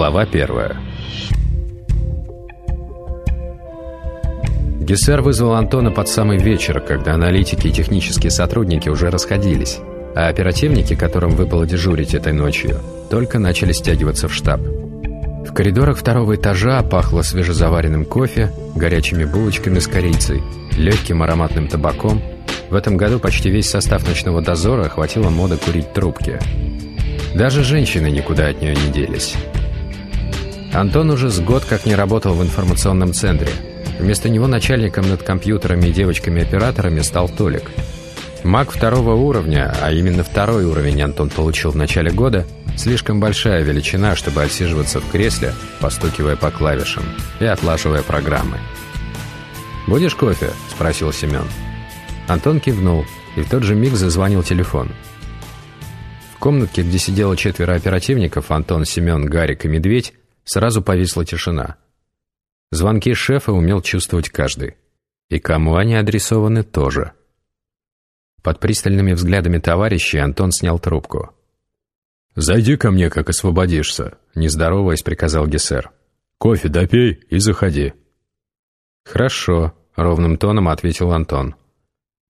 Глава первая Гессер вызвал Антона под самый вечер, когда аналитики и технические сотрудники уже расходились, а оперативники, которым выпало дежурить этой ночью, только начали стягиваться в штаб. В коридорах второго этажа пахло свежезаваренным кофе, горячими булочками с корицей, легким ароматным табаком. В этом году почти весь состав ночного дозора охватила мода курить трубки. Даже женщины никуда от нее не делись. Антон уже с год как не работал в информационном центре. Вместо него начальником над компьютерами и девочками-операторами стал Толик. Маг второго уровня, а именно второй уровень Антон получил в начале года, слишком большая величина, чтобы отсиживаться в кресле, постукивая по клавишам и отлаживая программы. «Будешь кофе?» – спросил Семен. Антон кивнул, и в тот же миг зазвонил телефон. В комнатке, где сидело четверо оперативников, Антон, Семен, Гарик и Медведь, Сразу повисла тишина. Звонки шефа умел чувствовать каждый. И кому они адресованы тоже. Под пристальными взглядами товарищей Антон снял трубку. «Зайди ко мне, как освободишься», — не здороваясь, приказал Гессер. «Кофе допей и заходи». «Хорошо», — ровным тоном ответил Антон.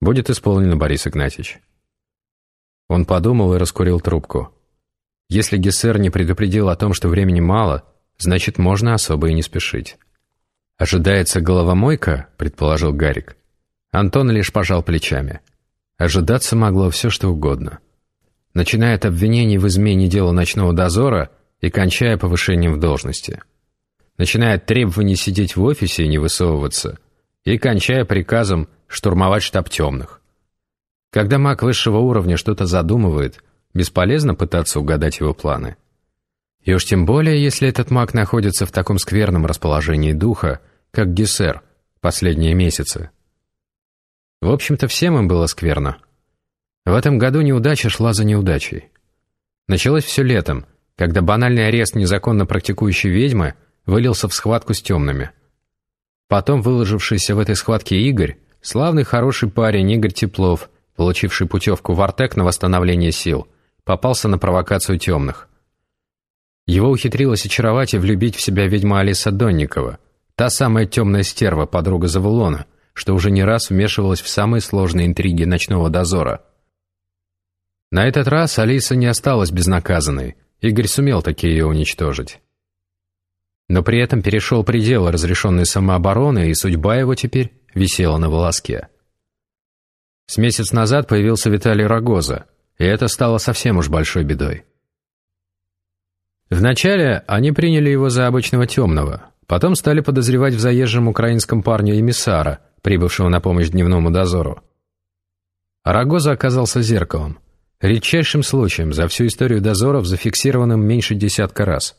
«Будет исполнено, Борис Игнатьевич». Он подумал и раскурил трубку. Если Гессер не предупредил о том, что времени мало, значит, можно особо и не спешить. «Ожидается головомойка?» — предположил Гарик. Антон лишь пожал плечами. Ожидаться могло все, что угодно. Начиная от обвинений в измене дела ночного дозора и кончая повышением в должности. Начиная от требований сидеть в офисе и не высовываться, и кончая приказом штурмовать штаб темных. Когда маг высшего уровня что-то задумывает, бесполезно пытаться угадать его планы. И уж тем более, если этот маг находится в таком скверном расположении духа, как Гессер, последние месяцы. В общем-то, всем им было скверно. В этом году неудача шла за неудачей. Началось все летом, когда банальный арест незаконно практикующей ведьмы вылился в схватку с темными. Потом выложившийся в этой схватке Игорь, славный хороший парень Игорь Теплов, получивший путевку в Артек на восстановление сил, попался на провокацию темных. Его ухитрилась очаровать и влюбить в себя ведьма Алиса Донникова, та самая темная стерва, подруга Завулона, что уже не раз вмешивалась в самые сложные интриги ночного дозора. На этот раз Алиса не осталась безнаказанной, Игорь сумел таки ее уничтожить. Но при этом перешел пределы разрешенной самообороны, и судьба его теперь висела на волоске. С месяц назад появился Виталий Рогоза, и это стало совсем уж большой бедой. Вначале они приняли его за обычного темного, потом стали подозревать в заезжем украинском парне эмиссара, прибывшего на помощь дневному дозору. Арагоза оказался зеркалом, редчайшим случаем за всю историю дозоров, зафиксированным меньше десятка раз.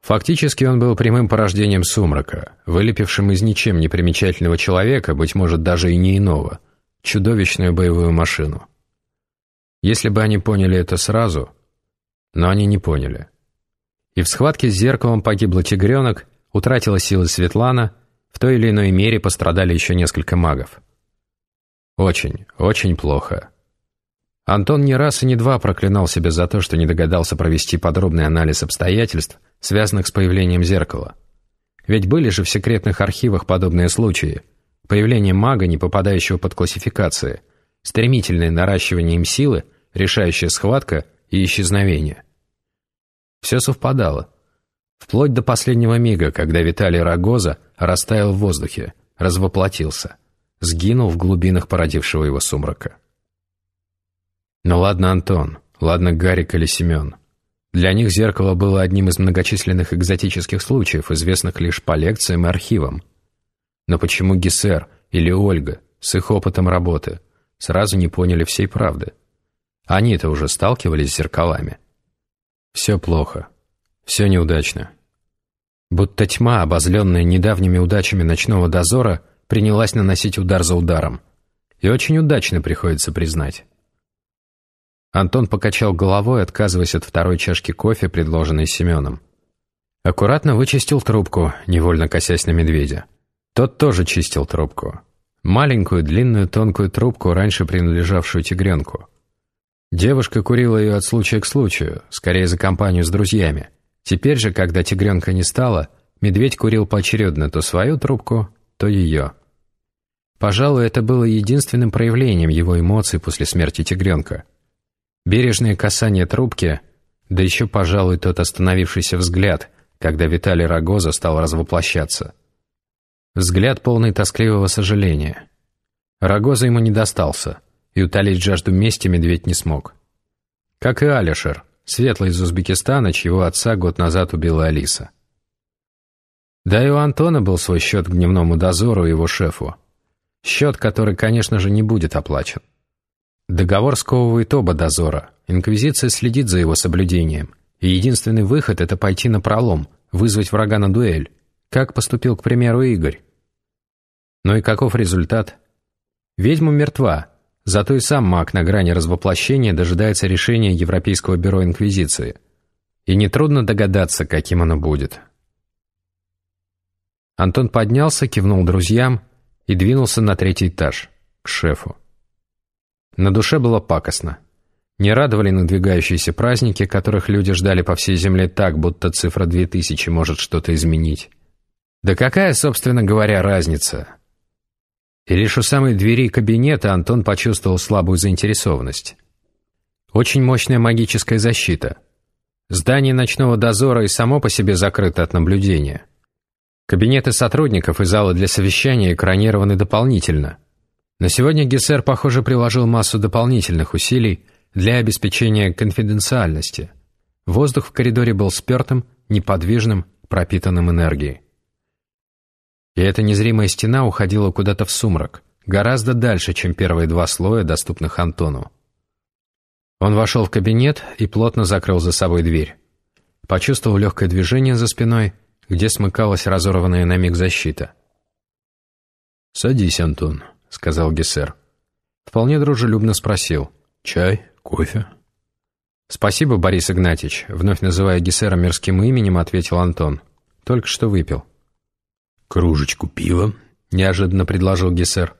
Фактически он был прямым порождением сумрака, вылепившим из ничем не примечательного человека, быть может, даже и не иного, чудовищную боевую машину. Если бы они поняли это сразу, но они не поняли. И в схватке с зеркалом погибла тигренок, утратила силы Светлана, в той или иной мере пострадали еще несколько магов. Очень, очень плохо. Антон не раз и не два проклинал себя за то, что не догадался провести подробный анализ обстоятельств, связанных с появлением зеркала. Ведь были же в секретных архивах подобные случаи. Появление мага, не попадающего под классификации, стремительное наращивание им силы, решающая схватка и исчезновение. Все совпадало. Вплоть до последнего мига, когда Виталий Рогоза растаял в воздухе, развоплотился, сгинул в глубинах породившего его сумрака. Ну ладно, Антон, ладно, Гарик или Семен. Для них зеркало было одним из многочисленных экзотических случаев, известных лишь по лекциям и архивам. Но почему Гессер или Ольга с их опытом работы сразу не поняли всей правды? Они-то уже сталкивались с зеркалами. Все плохо. Все неудачно. Будто тьма, обозленная недавними удачами ночного дозора, принялась наносить удар за ударом. И очень удачно приходится признать. Антон покачал головой, отказываясь от второй чашки кофе, предложенной Семеном. Аккуратно вычистил трубку, невольно косясь на медведя. Тот тоже чистил трубку. Маленькую, длинную, тонкую трубку, раньше принадлежавшую тигренку. Девушка курила ее от случая к случаю, скорее за компанию с друзьями, Теперь же, когда тигренка не стало, медведь курил поочередно то свою трубку, то ее. Пожалуй, это было единственным проявлением его эмоций после смерти тигренка. Бережное касание трубки, да еще, пожалуй, тот остановившийся взгляд, когда Виталий Рогоза стал развоплощаться. Взгляд полный тоскливого сожаления. Рогоза ему не достался, и утолить жажду мести медведь не смог. Как и Алишер, светлый из Узбекистана, чьего отца год назад убила Алиса. Да и у Антона был свой счет к дневному дозору и его шефу. Счет, который, конечно же, не будет оплачен. Договор сковывает оба дозора. Инквизиция следит за его соблюдением. И единственный выход – это пойти на пролом, вызвать врага на дуэль. Как поступил, к примеру, Игорь. Ну и каков результат? Ведьма мертва, зато и сам маг на грани развоплощения дожидается решения Европейского бюро Инквизиции. И нетрудно догадаться, каким оно будет. Антон поднялся, кивнул друзьям – и двинулся на третий этаж, к шефу. На душе было пакостно. Не радовали надвигающиеся праздники, которых люди ждали по всей земле так, будто цифра 2000 может что-то изменить. Да какая, собственно говоря, разница? И лишь у самой двери кабинета Антон почувствовал слабую заинтересованность. Очень мощная магическая защита. Здание ночного дозора и само по себе закрыто от наблюдения. Кабинеты сотрудников и залы для совещания экранированы дополнительно. На сегодня Гессер, похоже, приложил массу дополнительных усилий для обеспечения конфиденциальности. Воздух в коридоре был спертым, неподвижным, пропитанным энергией. И эта незримая стена уходила куда-то в сумрак, гораздо дальше, чем первые два слоя, доступных Антону. Он вошел в кабинет и плотно закрыл за собой дверь. Почувствовал легкое движение за спиной – где смыкалась разорванная на миг защита. «Садись, Антон», — сказал Гессер. Вполне дружелюбно спросил. «Чай? Кофе?» «Спасибо, Борис Игнатьевич», — вновь называя Гессера мирским именем, ответил Антон. «Только что выпил». «Кружечку пива», — неожиданно предложил Гессер.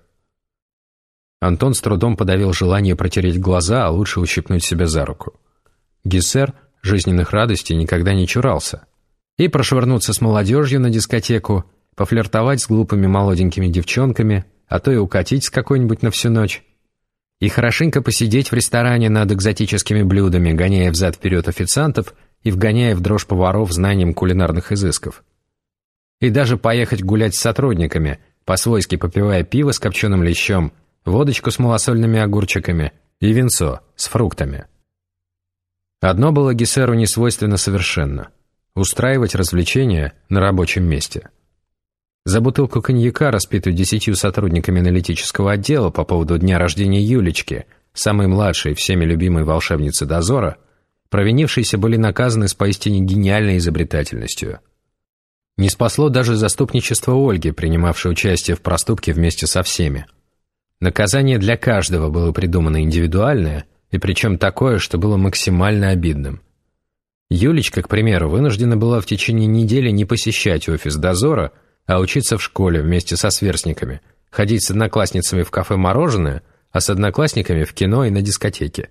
Антон с трудом подавил желание протереть глаза, а лучше ущипнуть себя за руку. Гессер жизненных радостей никогда не чурался и прошвырнуться с молодежью на дискотеку, пофлиртовать с глупыми молоденькими девчонками, а то и укатить с какой-нибудь на всю ночь, и хорошенько посидеть в ресторане над экзотическими блюдами, гоняя взад-вперед официантов и вгоняя в дрожь поваров знанием кулинарных изысков. И даже поехать гулять с сотрудниками, по-свойски попивая пиво с копченым лещом, водочку с малосольными огурчиками и винцо с фруктами. Одно было Гессеру не свойственно совершенно – устраивать развлечения на рабочем месте. За бутылку коньяка, распитую десятью сотрудниками аналитического отдела по поводу дня рождения Юлечки, самой младшей всеми любимой волшебницы дозора, провинившиеся были наказаны с поистине гениальной изобретательностью. Не спасло даже заступничество Ольги, принимавшей участие в проступке вместе со всеми. Наказание для каждого было придумано индивидуальное, и причем такое, что было максимально обидным. Юлечка, к примеру, вынуждена была в течение недели не посещать офис дозора, а учиться в школе вместе со сверстниками, ходить с одноклассницами в кафе «Мороженое», а с одноклассниками в кино и на дискотеке.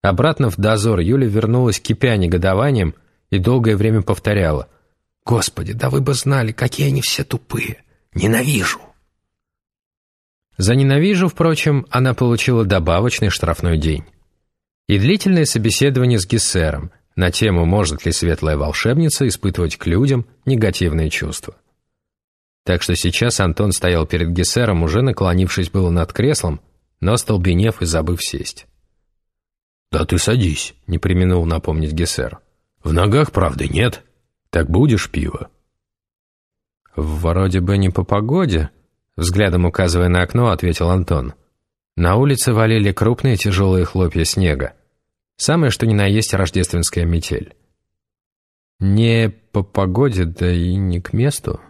Обратно в дозор Юля вернулась кипя негодованием и долгое время повторяла «Господи, да вы бы знали, какие они все тупые! Ненавижу!» За «ненавижу», впрочем, она получила добавочный штрафной день. И длительное собеседование с Гессером, на тему «Может ли светлая волшебница испытывать к людям негативные чувства?». Так что сейчас Антон стоял перед Гессером, уже наклонившись было над креслом, но остолбенев и забыв сесть. «Да ты садись», — не применул напомнить Гессер. «В ногах, правда, нет. Так будешь пиво?» «Вроде бы не по погоде», — взглядом указывая на окно, ответил Антон. На улице валили крупные тяжелые хлопья снега. Самое что ни на есть рождественская метель. Не по погоде, да и не к месту.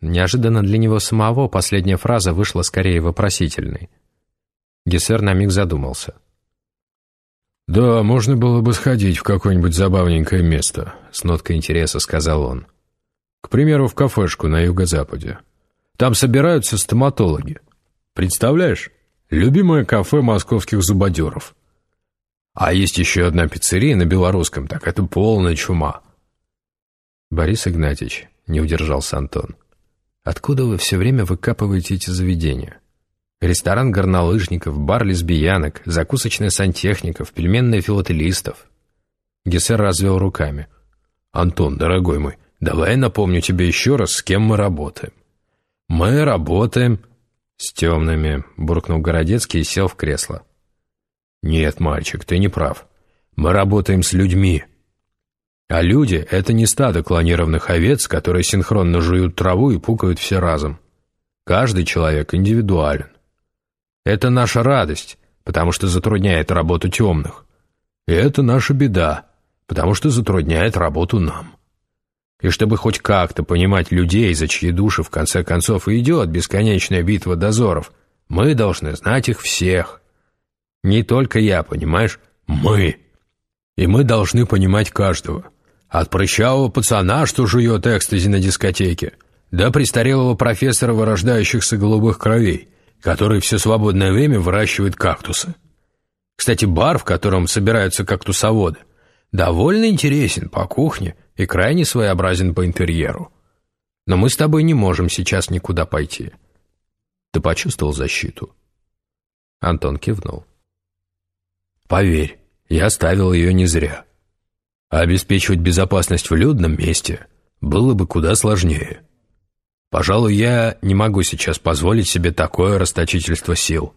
Неожиданно для него самого последняя фраза вышла скорее вопросительной. Гессер на миг задумался. «Да, можно было бы сходить в какое-нибудь забавненькое место», — с ноткой интереса сказал он. «К примеру, в кафешку на юго-западе. Там собираются стоматологи. Представляешь? Любимое кафе московских зубодеров. А есть еще одна пиццерия на белорусском, так это полная чума». «Борис Игнатьевич», — не удержался Антон, — «откуда вы все время выкапываете эти заведения? Ресторан горнолыжников, бар лесбиянок, закусочная сантехников, пельменная филателистов». Гессер развел руками. «Антон, дорогой мой, давай напомню тебе еще раз, с кем мы работаем. Мы работаем...» «С темными», — буркнул Городецкий и сел в кресло. «Нет, мальчик, ты не прав. Мы работаем с людьми. А люди — это не стадо клонированных овец, которые синхронно жуют траву и пукают все разом. Каждый человек индивидуален. Это наша радость, потому что затрудняет работу темных. И это наша беда, потому что затрудняет работу нам. И чтобы хоть как-то понимать людей, за чьи души в конце концов и идет бесконечная битва дозоров, мы должны знать их всех. Не только я, понимаешь? Мы. И мы должны понимать каждого. От прыщавого пацана, что жует экстази на дискотеке, до престарелого профессора вырождающихся голубых кровей, который все свободное время выращивает кактусы. Кстати, бар, в котором собираются кактусоводы, довольно интересен по кухне и крайне своеобразен по интерьеру. Но мы с тобой не можем сейчас никуда пойти. Ты почувствовал защиту?» Антон кивнул. Поверь, я ставил ее не зря. А обеспечивать безопасность в людном месте было бы куда сложнее. Пожалуй, я не могу сейчас позволить себе такое расточительство сил.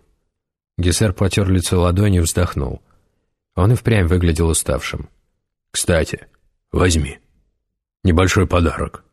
Гессер потер лицо ладонью и вздохнул. Он и впрямь выглядел уставшим. «Кстати, возьми. Небольшой подарок».